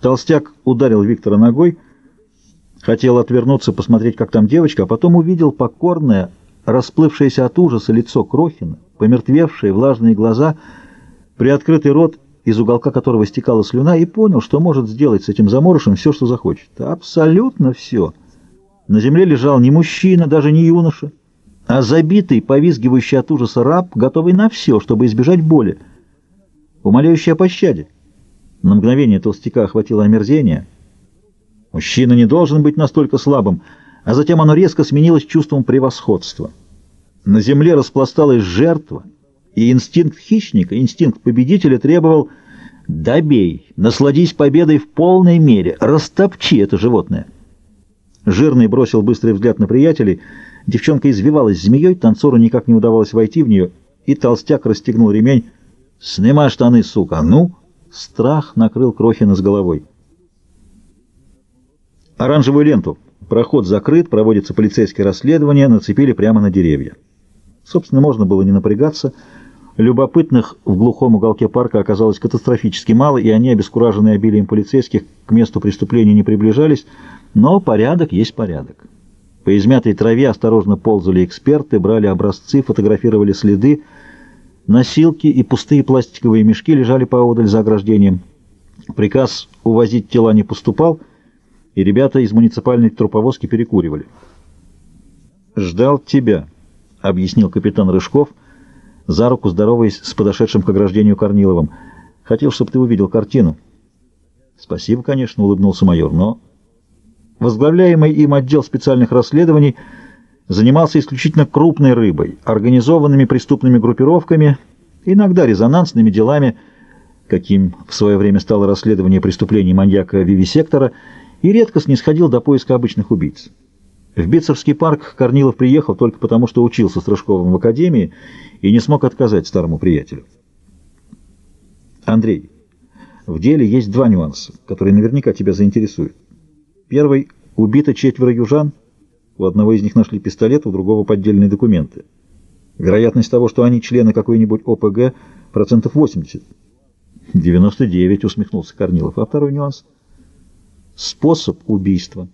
Толстяк ударил Виктора ногой, хотел отвернуться, посмотреть, как там девочка, а потом увидел покорное, расплывшееся от ужаса лицо Крохина, помертвевшие влажные глаза, приоткрытый рот, из уголка которого стекала слюна, и понял, что может сделать с этим заморышем все, что захочет. Абсолютно все. На земле лежал не мужчина, даже не юноша, а забитый, повизгивающий от ужаса раб, готовый на все, чтобы избежать боли, умоляющий о пощаде. На мгновение толстяка охватило омерзение. Мужчина не должен быть настолько слабым, а затем оно резко сменилось чувством превосходства. На земле распласталась жертва, и инстинкт хищника, инстинкт победителя требовал «добей, насладись победой в полной мере, растопчи это животное». Жирный бросил быстрый взгляд на приятелей. Девчонка извивалась змеей, танцору никак не удавалось войти в нее, и толстяк расстегнул ремень. «Снимай штаны, сука! Ну!» Страх накрыл Крохина с головой. Оранжевую ленту. Проход закрыт, проводится полицейское расследование, нацепили прямо на деревья. Собственно, можно было не напрягаться. Любопытных в глухом уголке парка оказалось катастрофически мало, и они, обескураженные обилием полицейских, к месту преступления не приближались, но порядок есть порядок. По измятой траве осторожно ползали эксперты, брали образцы, фотографировали следы, Носилки и пустые пластиковые мешки лежали поодаль за ограждением. Приказ увозить тела не поступал, и ребята из муниципальной труповозки перекуривали. «Ждал тебя», — объяснил капитан Рыжков, за руку здороваясь с подошедшим к ограждению Корниловым. «Хотел, чтобы ты увидел картину». «Спасибо, конечно», — улыбнулся майор, — «но...» Возглавляемый им отдел специальных расследований — занимался исключительно крупной рыбой, организованными преступными группировками, иногда резонансными делами, каким в свое время стало расследование преступлений маньяка Вивисектора, и редко снисходил до поиска обычных убийц. В Битцевский парк Корнилов приехал только потому, что учился с Рыжковым в академии и не смог отказать старому приятелю. Андрей, в деле есть два нюанса, которые наверняка тебя заинтересуют. Первый — убито четверо южан — у одного из них нашли пистолет, у другого поддельные документы. Вероятность того, что они члены какой-нибудь ОПГ, процентов 80. 99, усмехнулся Корнилов. А второй нюанс? Способ убийства.